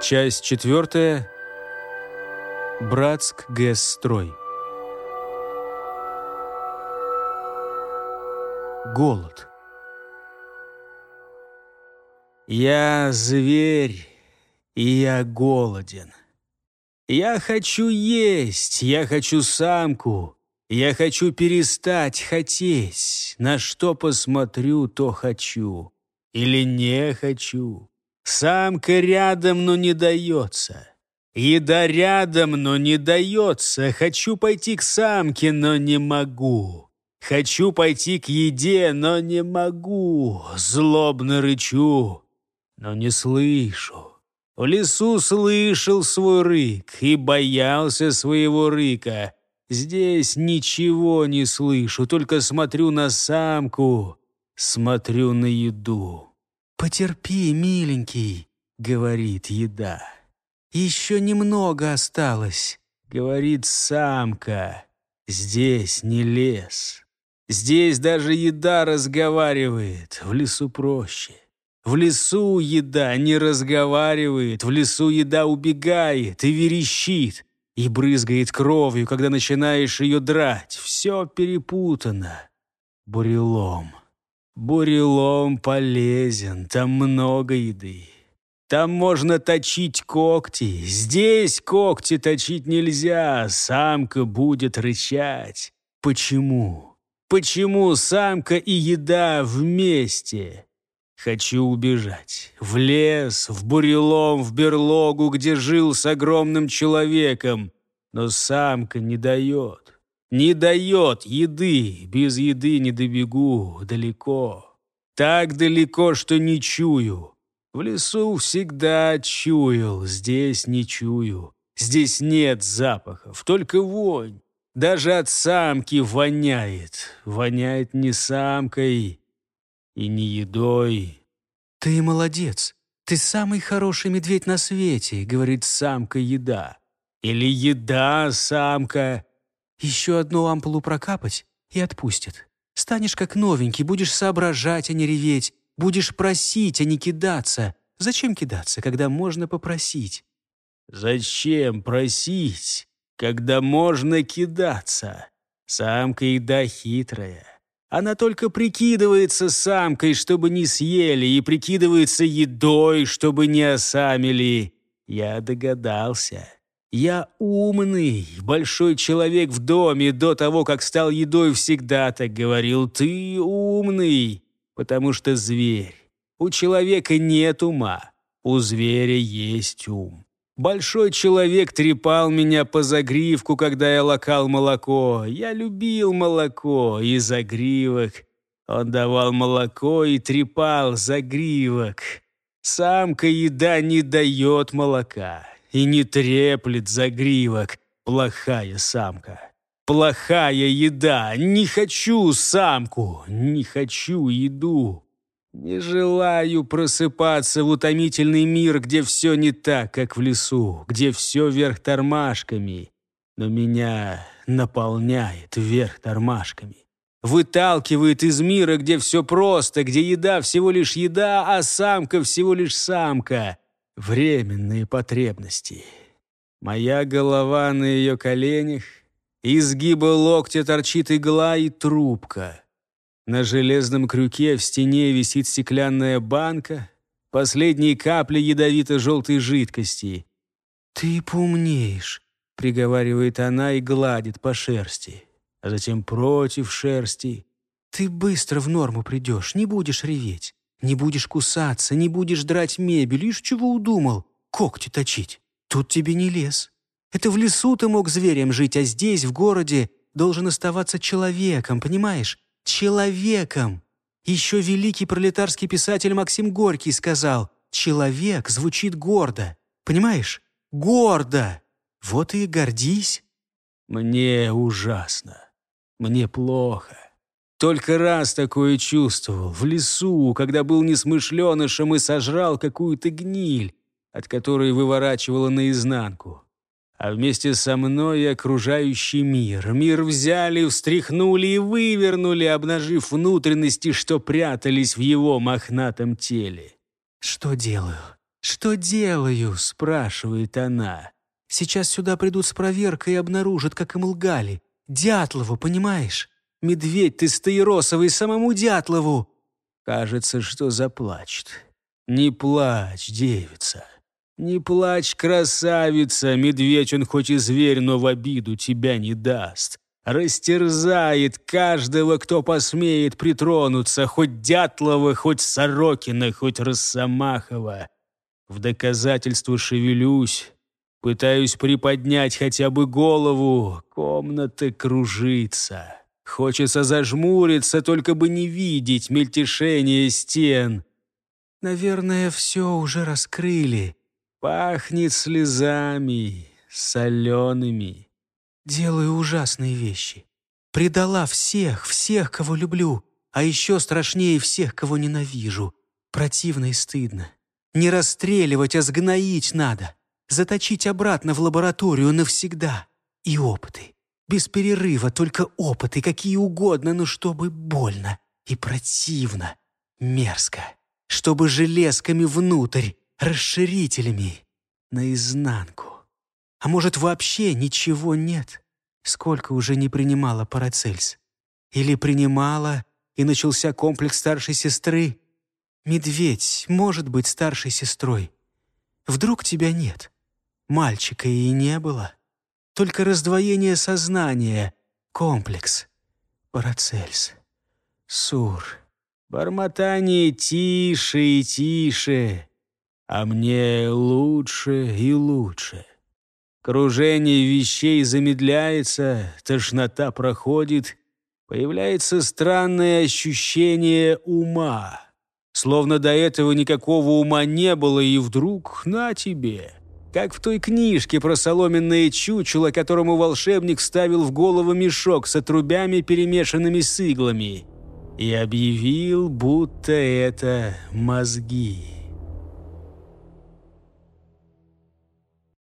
Часть четвертая. Братск ГЭС-строй. Голод. Я зверь, и я голоден. Я хочу есть, я хочу самку, я хочу перестать хотеть. На что посмотрю, то хочу. Или не хочу. Самка рядом, но не дается. Еда рядом, но не дается. Хочу пойти к самке, но не могу. Хочу пойти к еде, но не могу. Злобно рычу, но не слышу. В лесу слышал свой рык и боялся своего рыка. Здесь ничего не слышу, только смотрю на самку, смотрю на еду. «Потерпи, миленький», — говорит еда. «Еще немного осталось», — говорит самка. «Здесь не лес. Здесь даже еда разговаривает. В лесу проще. В лесу еда не разговаривает, в лесу еда убегает и верещит, и брызгает кровью, когда начинаешь ее драть. Все перепутано. Бурелом. Бурелом полезен, там много еды. Там можно точить когти. Здесь когти точить нельзя, самка будет рычать. Почему? Почему самка и еда вместе? Хочу убежать. В лес, в бурелом, в берлогу, где жил с огромным человеком. Но самка не дает. Не дает еды, без еды не добегу далеко. Так далеко, что не чую. В лесу всегда чуял, здесь не чую. Здесь нет запахов, только вонь. Даже от самки воняет. Воняет не самкой и не едой. «Ты молодец. Ты самый хороший медведь на свете», — говорит самка-еда. Или еда-самка. Еще одну ампулу прокапать и отпустит. Станешь как новенький, будешь соображать, а не реветь. Будешь просить, а не кидаться. Зачем кидаться, когда можно попросить? Зачем просить, когда можно кидаться? Самка еда хитрая. Она только прикидывается самкой, чтобы не съели, и прикидывается едой, чтобы не осамили. Я догадался. Я умный, большой человек в доме, до того, как стал едой, всегда так говорил. Ты умный, потому что зверь. У человека нет ума, у зверя есть ум. Большой человек трепал меня по загривку, когда я лакал молоко. Я любил молоко и загривок. Он давал молоко и трепал загривок. Самка еда не дает молока и не треплет загривок. Плохая самка. Плохая еда. Не хочу самку. Не хочу еду. Не желаю просыпаться в утомительный мир, где все не так, как в лесу, где все вверх тормашками. Но меня наполняет вверх тормашками. Выталкивает из мира, где все просто, где еда всего лишь еда, а самка всего лишь самка временные потребности. Моя голова на ее коленях, изгиба локтя торчит игла и трубка. На железном крюке в стене висит стеклянная банка, последние капли ядовито-желтой жидкости. «Ты поумнеешь», — приговаривает она и гладит по шерсти, а затем против шерсти. «Ты быстро в норму придешь, не будешь реветь. Не будешь кусаться, не будешь драть мебель. Ишь, чего удумал? Когти точить. Тут тебе не лес. Это в лесу ты мог зверем жить, а здесь, в городе, должен оставаться человеком, понимаешь? Человеком. Еще великий пролетарский писатель Максим Горький сказал, «Человек звучит гордо». Понимаешь? Гордо. Вот и гордись. Мне ужасно. Мне плохо. Только раз такое чувствовал, в лесу, когда был несмышленышем и сожрал какую-то гниль, от которой выворачивало наизнанку. А вместе со мной и окружающий мир. Мир взяли, встряхнули и вывернули, обнажив внутренности, что прятались в его мохнатом теле. Что делаю? «Что делаю?» — спрашивает она. «Сейчас сюда придут с проверкой и обнаружат, как им лгали. Дятлову, понимаешь? Медведь ты стаиросовый самому Дятлову!» Кажется, что заплачет. «Не плачь, девица!» «Не плачь, красавица! Медведь он хоть и зверь, но в обиду тебя не даст. Растерзает каждого, кто посмеет притронуться, хоть Дятлова, хоть Сорокина, хоть Росомахова. В доказательство шевелюсь, пытаюсь приподнять хотя бы голову, комната кружится. Хочется зажмуриться, только бы не видеть мельтешение стен. Наверное, все уже раскрыли». Пахнет слезами, солеными. Делаю ужасные вещи. Предала всех, всех, кого люблю, а еще страшнее всех, кого ненавижу. Противно и стыдно. Не расстреливать, а сгноить надо. Заточить обратно в лабораторию навсегда. И опыты. Без перерыва, только опыты, какие угодно, но чтобы больно и противно, мерзко. Чтобы железками внутрь, расширителями наизнанку. А может, вообще ничего нет? Сколько уже не принимала Парацельс? Или принимала, и начался комплекс старшей сестры? Медведь может быть старшей сестрой. Вдруг тебя нет? Мальчика и не было. Только раздвоение сознания, комплекс. Парацельс. Сур. Бормотание тише и тише а мне лучше и лучше. Кружение вещей замедляется, тошнота проходит, появляется странное ощущение ума. Словно до этого никакого ума не было, и вдруг на тебе. Как в той книжке про соломенное чучело, которому волшебник ставил в голову мешок с отрубями, перемешанными с иглами, и объявил, будто это мозги.